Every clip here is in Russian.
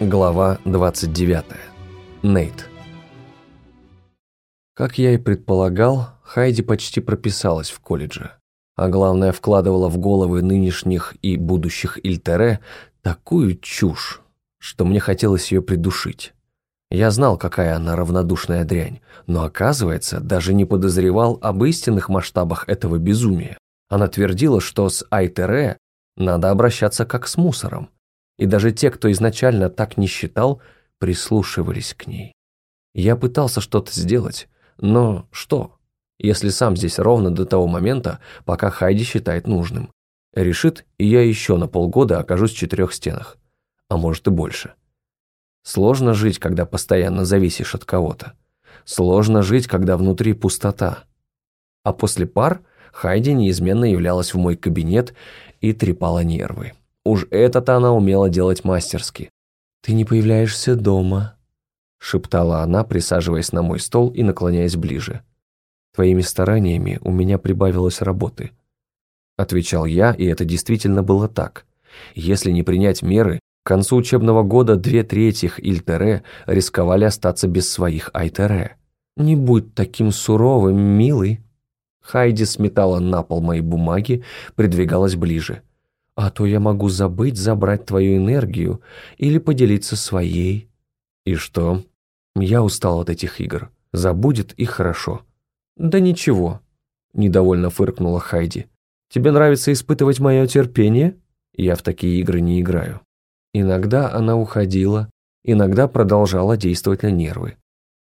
Глава 29. Нейт. Как я и предполагал, Хайди почти прописалась в колледже. А главное, вкладывала в головы нынешних и будущих Ильтере такую чушь, что мне хотелось ее придушить. Я знал, какая она равнодушная дрянь, но, оказывается, даже не подозревал об истинных масштабах этого безумия. Она твердила, что с Айтере надо обращаться как с мусором и даже те, кто изначально так не считал, прислушивались к ней. Я пытался что-то сделать, но что, если сам здесь ровно до того момента, пока Хайди считает нужным? Решит, и я еще на полгода окажусь в четырех стенах, а может и больше. Сложно жить, когда постоянно зависишь от кого-то. Сложно жить, когда внутри пустота. А после пар Хайди неизменно являлась в мой кабинет и трепала нервы. Уж это-то она умела делать мастерски. «Ты не появляешься дома», — шептала она, присаживаясь на мой стол и наклоняясь ближе. «Твоими стараниями у меня прибавилось работы», — отвечал я, и это действительно было так. Если не принять меры, к концу учебного года две трети Ильтере рисковали остаться без своих Айтере. «Не будь таким суровым, милый». Хайди сметала на пол мои бумаги, придвигалась ближе. А то я могу забыть забрать твою энергию или поделиться своей. И что? Я устал от этих игр. Забудет и хорошо. Да ничего, недовольно фыркнула Хайди. Тебе нравится испытывать мое терпение? Я в такие игры не играю. Иногда она уходила, иногда продолжала действовать на нервы.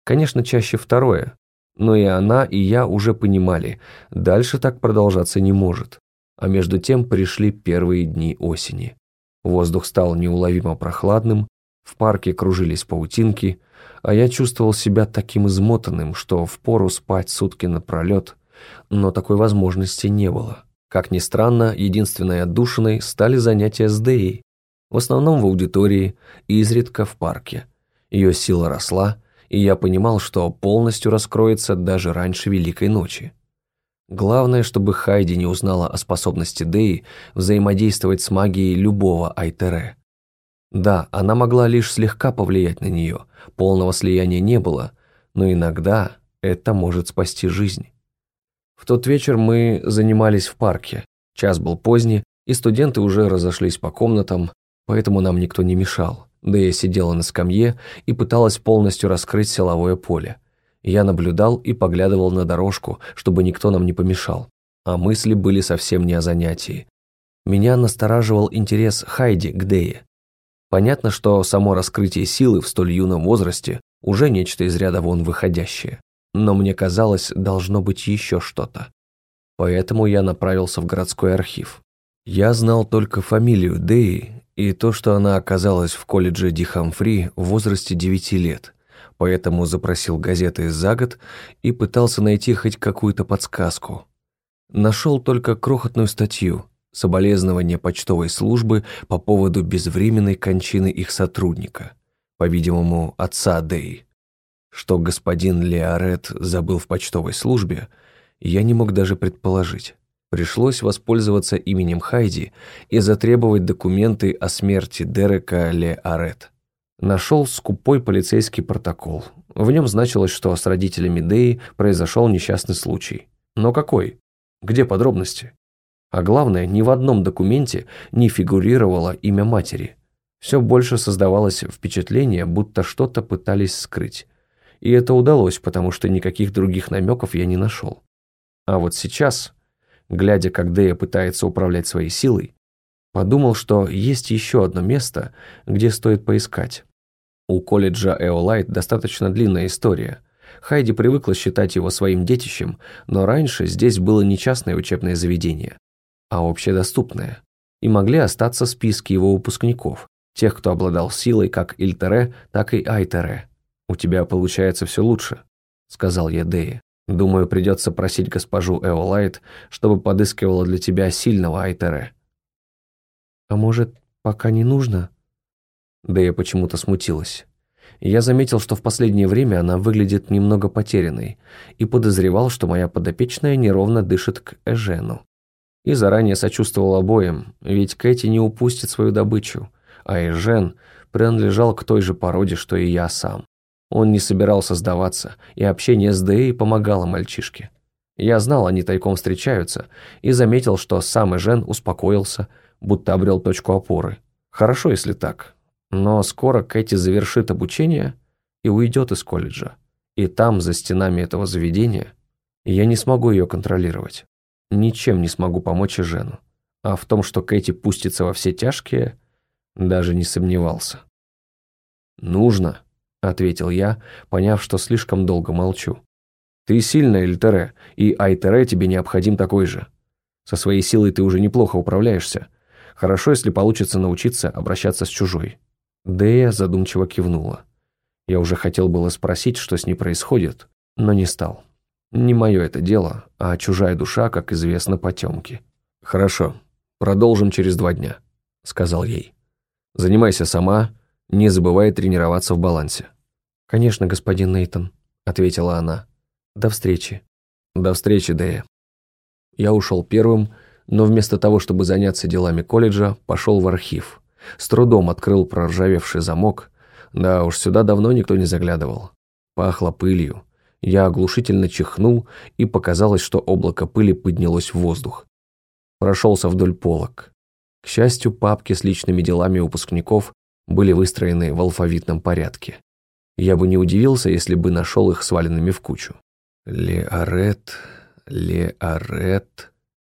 Конечно, чаще второе. Но и она, и я уже понимали, дальше так продолжаться не может. А между тем пришли первые дни осени. Воздух стал неуловимо прохладным, в парке кружились паутинки, а я чувствовал себя таким измотанным, что впору спать сутки напролет, но такой возможности не было. Как ни странно, единственной отдушиной стали занятия с Деей, в основном в аудитории и изредка в парке. Ее сила росла, и я понимал, что полностью раскроется даже раньше Великой ночи. Главное, чтобы Хайди не узнала о способности Деи взаимодействовать с магией любого Айтере. Да, она могла лишь слегка повлиять на нее, полного слияния не было, но иногда это может спасти жизнь. В тот вечер мы занимались в парке. Час был поздний, и студенты уже разошлись по комнатам, поэтому нам никто не мешал. Дея сидела на скамье и пыталась полностью раскрыть силовое поле. Я наблюдал и поглядывал на дорожку, чтобы никто нам не помешал. А мысли были совсем не о занятии. Меня настораживал интерес Хайди к Дее. Понятно, что само раскрытие силы в столь юном возрасте уже нечто из ряда вон выходящее. Но мне казалось, должно быть еще что-то. Поэтому я направился в городской архив. Я знал только фамилию Деи и то, что она оказалась в колледже Ди Хамфри в возрасте 9 лет поэтому запросил газеты за год и пытался найти хоть какую-то подсказку. Нашел только крохотную статью «Соболезнование почтовой службы по поводу безвременной кончины их сотрудника, по-видимому, отца Дэй. Что господин Леорет забыл в почтовой службе, я не мог даже предположить. Пришлось воспользоваться именем Хайди и затребовать документы о смерти Дерека Леорет. Нашел скупой полицейский протокол. В нем значилось, что с родителями Деи произошел несчастный случай. Но какой? Где подробности? А главное, ни в одном документе не фигурировало имя матери. Все больше создавалось впечатление, будто что-то пытались скрыть. И это удалось, потому что никаких других намеков я не нашел. А вот сейчас, глядя, как Дея пытается управлять своей силой, Подумал, что есть еще одно место, где стоит поискать. У колледжа Эолайт достаточно длинная история. Хайди привыкла считать его своим детищем, но раньше здесь было не частное учебное заведение, а общедоступное. И могли остаться списки его выпускников, тех, кто обладал силой как Ильтере, так и Айтере. «У тебя получается все лучше», — сказал я Деи. «Думаю, придется просить госпожу Эолайт, чтобы подыскивала для тебя сильного Айтере». «А может, пока не нужно?» Да я почему-то смутилась. Я заметил, что в последнее время она выглядит немного потерянной, и подозревал, что моя подопечная неровно дышит к Эжену. И заранее сочувствовал обоим, ведь Кэти не упустит свою добычу, а Эжен принадлежал к той же породе, что и я сам. Он не собирался сдаваться, и общение с Дэей помогало мальчишке. Я знал, они тайком встречаются, и заметил, что сам Эжен успокоился, будто обрел точку опоры. Хорошо, если так. Но скоро Кэти завершит обучение и уйдет из колледжа. И там, за стенами этого заведения, я не смогу ее контролировать. Ничем не смогу помочь Эжену. А в том, что Кэти пустится во все тяжкие, даже не сомневался. «Нужно», — ответил я, поняв, что слишком долго молчу. Ты сильная, Эльтере, и Айтере тебе необходим такой же. Со своей силой ты уже неплохо управляешься. Хорошо, если получится научиться обращаться с чужой». Дея задумчиво кивнула. Я уже хотел было спросить, что с ней происходит, но не стал. Не мое это дело, а чужая душа, как известно, потемки. «Хорошо, продолжим через два дня», — сказал ей. «Занимайся сама, не забывай тренироваться в балансе». «Конечно, господин Нейтон», — ответила она. До встречи. До встречи, Дэя. Я ушел первым, но вместо того, чтобы заняться делами колледжа, пошел в архив. С трудом открыл проржавевший замок. Да уж, сюда давно никто не заглядывал. Пахло пылью. Я оглушительно чихнул, и показалось, что облако пыли поднялось в воздух. Прошелся вдоль полок. К счастью, папки с личными делами выпускников были выстроены в алфавитном порядке. Я бы не удивился, если бы нашел их сваленными в кучу. Леорет, Леорет...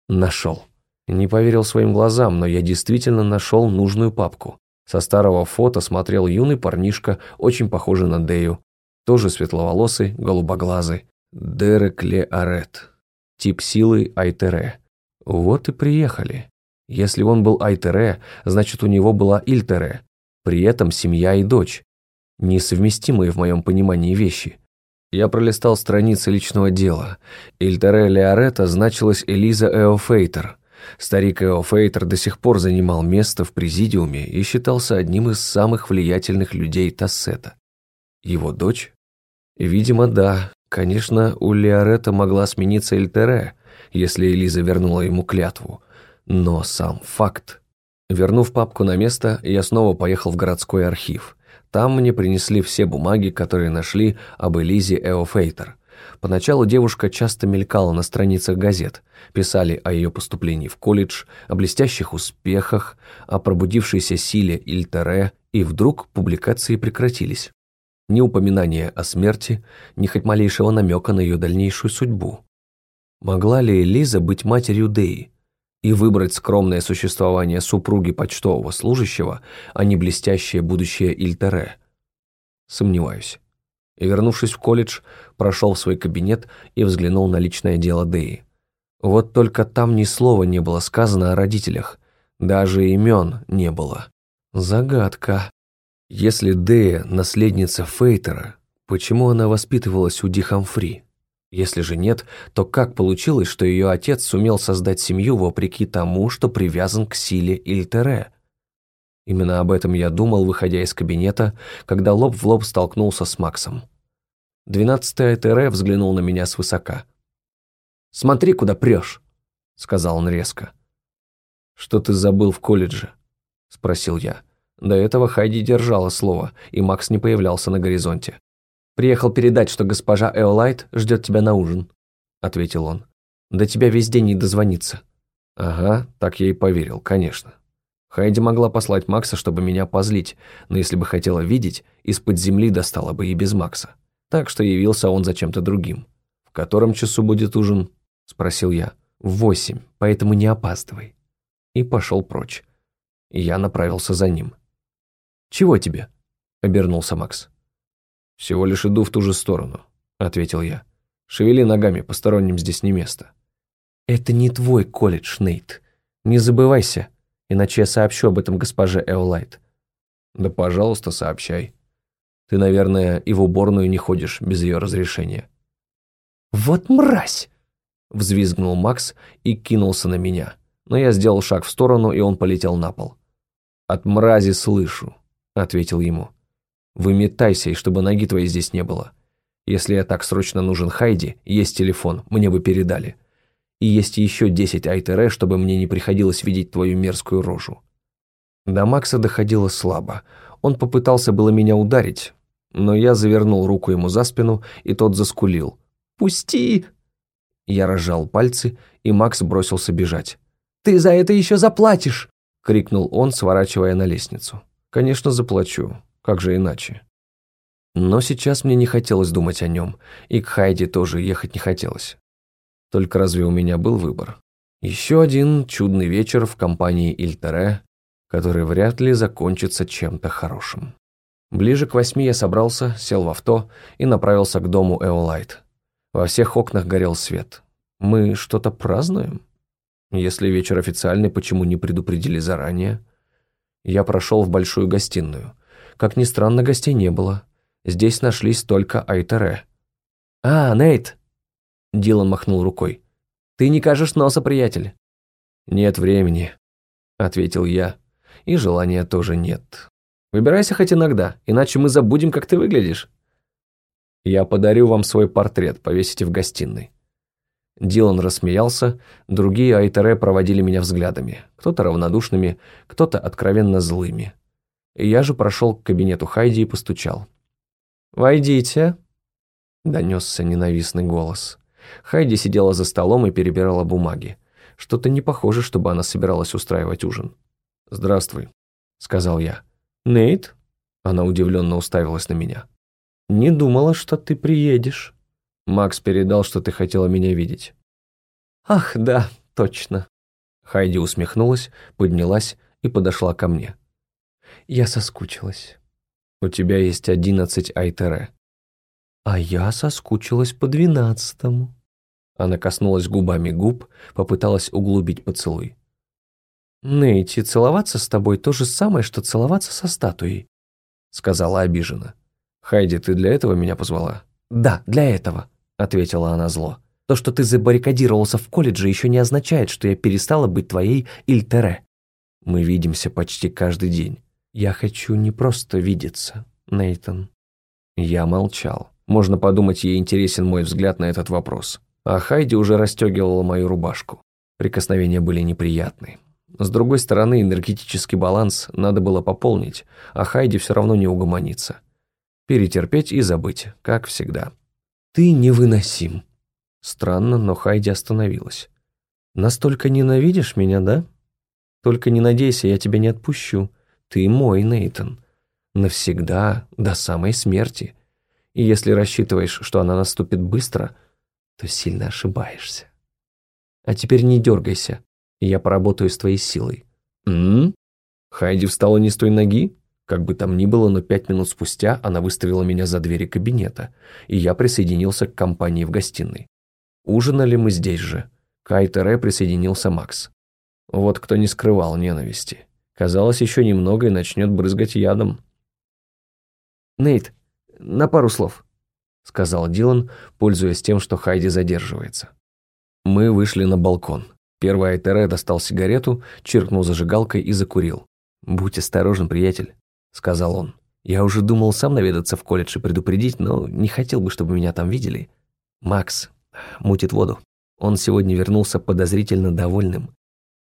Нашел. Не поверил своим глазам, но я действительно нашел нужную папку. Со старого фото смотрел юный парнишка, очень похожий на Дею. Тоже светловолосый, голубоглазый. Дерек Леорет. Тип силы Айтере. Вот и приехали. Если он был Айтере, значит у него была Ильтере. При этом семья и дочь. Несовместимые в моем понимании вещи. Я пролистал страницы личного дела. Ильтере Леорета значилась Элиза Эофейтер. Старик Эофейтер до сих пор занимал место в президиуме и считался одним из самых влиятельных людей Тассета. Его дочь? Видимо, да. Конечно, у Леорета могла смениться Ильтере, если Элиза вернула ему клятву. Но сам факт. Вернув папку на место, я снова поехал в городской архив. Там мне принесли все бумаги, которые нашли об Элизе Эофейтер. Поначалу девушка часто мелькала на страницах газет, писали о ее поступлении в колледж, о блестящих успехах, о пробудившейся силе Ильтере, и вдруг публикации прекратились. Ни упоминания о смерти, ни хоть малейшего намека на ее дальнейшую судьбу. Могла ли Элиза быть матерью Деи? И выбрать скромное существование супруги почтового служащего, а не блестящее будущее Ильтере? Сомневаюсь. И, вернувшись в колледж, прошел в свой кабинет и взглянул на личное дело Деи. Вот только там ни слова не было сказано о родителях, даже имен не было. Загадка. Если Дея – наследница Фейтера, почему она воспитывалась у Ди Хамфри? Если же нет, то как получилось, что ее отец сумел создать семью вопреки тому, что привязан к силе Ильтере? Именно об этом я думал, выходя из кабинета, когда лоб в лоб столкнулся с Максом. Двенадцатый Ильтере взглянул на меня свысока. «Смотри, куда прешь», — сказал он резко. «Что ты забыл в колледже?» — спросил я. До этого Хайди держала слово, и Макс не появлялся на горизонте. «Приехал передать, что госпожа Эолайт ждет тебя на ужин», — ответил он. «До тебя весь день не дозвониться». «Ага, так я и поверил, конечно». Хайди могла послать Макса, чтобы меня позлить, но если бы хотела видеть, из-под земли достала бы и без Макса. Так что явился он за чем-то другим. «В котором часу будет ужин?» – спросил я. «В восемь, поэтому не опаздывай». И пошел прочь. Я направился за ним. «Чего тебе?» – обернулся Макс. «Всего лишь иду в ту же сторону», — ответил я. «Шевели ногами, посторонним здесь не место». «Это не твой колледж, Нейт. Не забывайся, иначе я сообщу об этом госпоже Эолайт». «Да, пожалуйста, сообщай. Ты, наверное, и в уборную не ходишь без ее разрешения». «Вот мразь!» — взвизгнул Макс и кинулся на меня. Но я сделал шаг в сторону, и он полетел на пол. «От мрази слышу», — ответил ему. Выметайся, и чтобы ноги твоей здесь не было. Если я так срочно нужен Хайди, есть телефон, мне бы передали. И есть еще десять Айтере, чтобы мне не приходилось видеть твою мерзкую рожу». До Макса доходило слабо. Он попытался было меня ударить, но я завернул руку ему за спину, и тот заскулил. «Пусти!» Я разжал пальцы, и Макс бросился бежать. «Ты за это еще заплатишь!» — крикнул он, сворачивая на лестницу. «Конечно, заплачу. Как же иначе?» Но сейчас мне не хотелось думать о нем, и к Хайди тоже ехать не хотелось. Только разве у меня был выбор? Еще один чудный вечер в компании Ильтере, который вряд ли закончится чем-то хорошим. Ближе к восьми я собрался, сел в авто и направился к дому Эолайт. Во всех окнах горел свет. Мы что-то празднуем? Если вечер официальный, почему не предупредили заранее? Я прошел в большую гостиную. Как ни странно, гостей не было. Здесь нашлись только Айтере. «А, Нейт!» Дилан махнул рукой. «Ты не кажешь носа, приятель?» «Нет времени», — ответил я. «И желания тоже нет. Выбирайся хоть иногда, иначе мы забудем, как ты выглядишь». «Я подарю вам свой портрет, повесите в гостиной». Дилан рассмеялся, другие Айтере проводили меня взглядами, кто-то равнодушными, кто-то откровенно злыми. Я же прошел к кабинету Хайди и постучал. «Войдите», — донесся ненавистный голос. Хайди сидела за столом и перебирала бумаги. Что-то не похоже, чтобы она собиралась устраивать ужин. «Здравствуй», — сказал я. «Нейт?» Она удивленно уставилась на меня. «Не думала, что ты приедешь». Макс передал, что ты хотела меня видеть. «Ах, да, точно». Хайди усмехнулась, поднялась и подошла ко мне. «Я соскучилась». У тебя есть одиннадцать айтере». «А я соскучилась по двенадцатому». Она коснулась губами губ, попыталась углубить поцелуй. «Нейти, целоваться с тобой то же самое, что целоваться со статуей», сказала обиженно. «Хайди, ты для этого меня позвала?» «Да, для этого», ответила она зло. «То, что ты забаррикадировался в колледже, еще не означает, что я перестала быть твоей Ильтере. Мы видимся почти каждый день. «Я хочу не просто видеться, Нейтон». Я молчал. Можно подумать, ей интересен мой взгляд на этот вопрос. А Хайди уже расстегивала мою рубашку. Прикосновения были неприятны. С другой стороны, энергетический баланс надо было пополнить, а Хайди все равно не угомонится. Перетерпеть и забыть, как всегда. «Ты невыносим». Странно, но Хайди остановилась. «Настолько ненавидишь меня, да? Только не надейся, я тебя не отпущу. Ты мой, Нейтон. Навсегда, до самой смерти. И если рассчитываешь, что она наступит быстро, то сильно ошибаешься. А теперь не дергайся, я поработаю с твоей силой. М? Хайди встала не с той ноги? Как бы там ни было, но пять минут спустя она выставила меня за двери кабинета, и я присоединился к компании в гостиной. Ужинали мы здесь же. К Айтере присоединился Макс. Вот кто не скрывал ненависти. Казалось, еще немного и начнет брызгать ядом. «Нейт, на пару слов», — сказал Дилан, пользуясь тем, что Хайди задерживается. Мы вышли на балкон. Первый Айтере достал сигарету, чиркнул зажигалкой и закурил. «Будь осторожен, приятель», — сказал он. «Я уже думал сам наведаться в колледж и предупредить, но не хотел бы, чтобы меня там видели. Макс мутит воду. Он сегодня вернулся подозрительно довольным.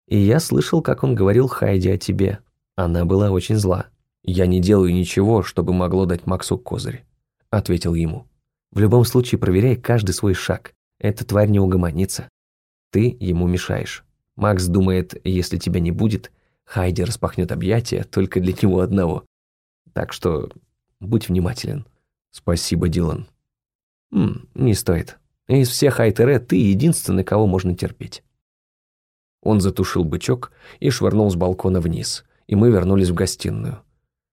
И я слышал, как он говорил Хайди о тебе. Она была очень зла. Я не делаю ничего, чтобы могло дать Максу козырь», — ответил ему. «В любом случае проверяй каждый свой шаг. Эта тварь не угомонится. Ты ему мешаешь. Макс думает, если тебя не будет, Хайди распахнет объятия только для него одного. Так что будь внимателен». «Спасибо, Дилан». «М, «Не стоит. Из всех Айтере ты единственный, кого можно терпеть». Он затушил бычок и швырнул с балкона вниз, и мы вернулись в гостиную.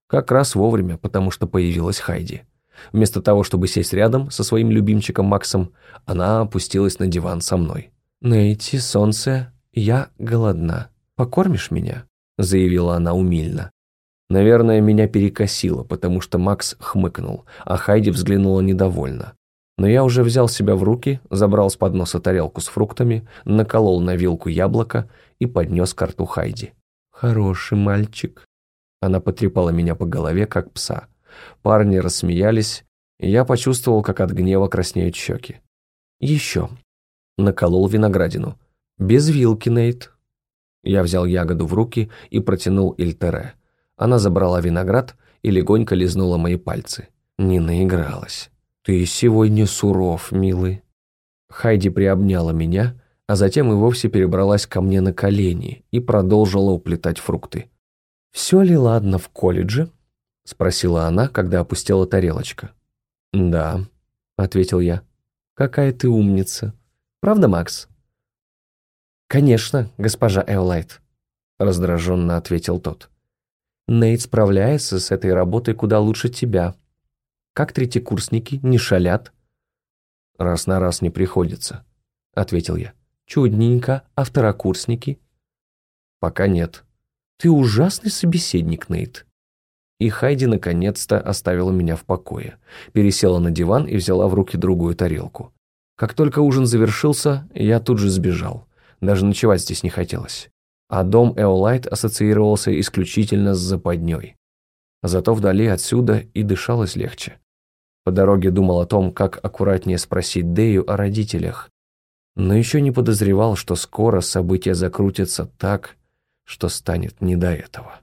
Как раз вовремя, потому что появилась Хайди. Вместо того, чтобы сесть рядом со своим любимчиком Максом, она опустилась на диван со мной. «Нейти, солнце, я голодна. Покормишь меня?» – заявила она умильно. Наверное, меня перекосило, потому что Макс хмыкнул, а Хайди взглянула недовольно. Но я уже взял себя в руки, забрал с подноса тарелку с фруктами, наколол на вилку яблоко и поднес к рту Хайди. «Хороший мальчик». Она потрепала меня по голове, как пса. Парни рассмеялись, и я почувствовал, как от гнева краснеют щеки. «Еще». Наколол виноградину. «Без вилки, Нейт». Я взял ягоду в руки и протянул Ильтере. Она забрала виноград и легонько лизнула мои пальцы. Не наигралась. «Ты сегодня суров, милый». Хайди приобняла меня, а затем и вовсе перебралась ко мне на колени и продолжила уплетать фрукты. «Все ли ладно в колледже?» — спросила она, когда опустила тарелочка. «Да», — ответил я. «Какая ты умница. Правда, Макс?» «Конечно, госпожа Эолайт», — раздраженно ответил тот. «Нейт справляется с этой работой куда лучше тебя. Как третьекурсники, не шалят?» «Раз на раз не приходится», — ответил я. «Чудненько, а второкурсники?» «Пока нет». «Ты ужасный собеседник, Нейт». И Хайди наконец-то оставила меня в покое, пересела на диван и взяла в руки другую тарелку. Как только ужин завершился, я тут же сбежал. Даже ночевать здесь не хотелось. А дом Эолайт ассоциировался исключительно с западней. Зато вдали отсюда и дышалось легче. По дороге думал о том, как аккуратнее спросить Дею о родителях, но еще не подозревал, что скоро события закрутятся так, что станет не до этого.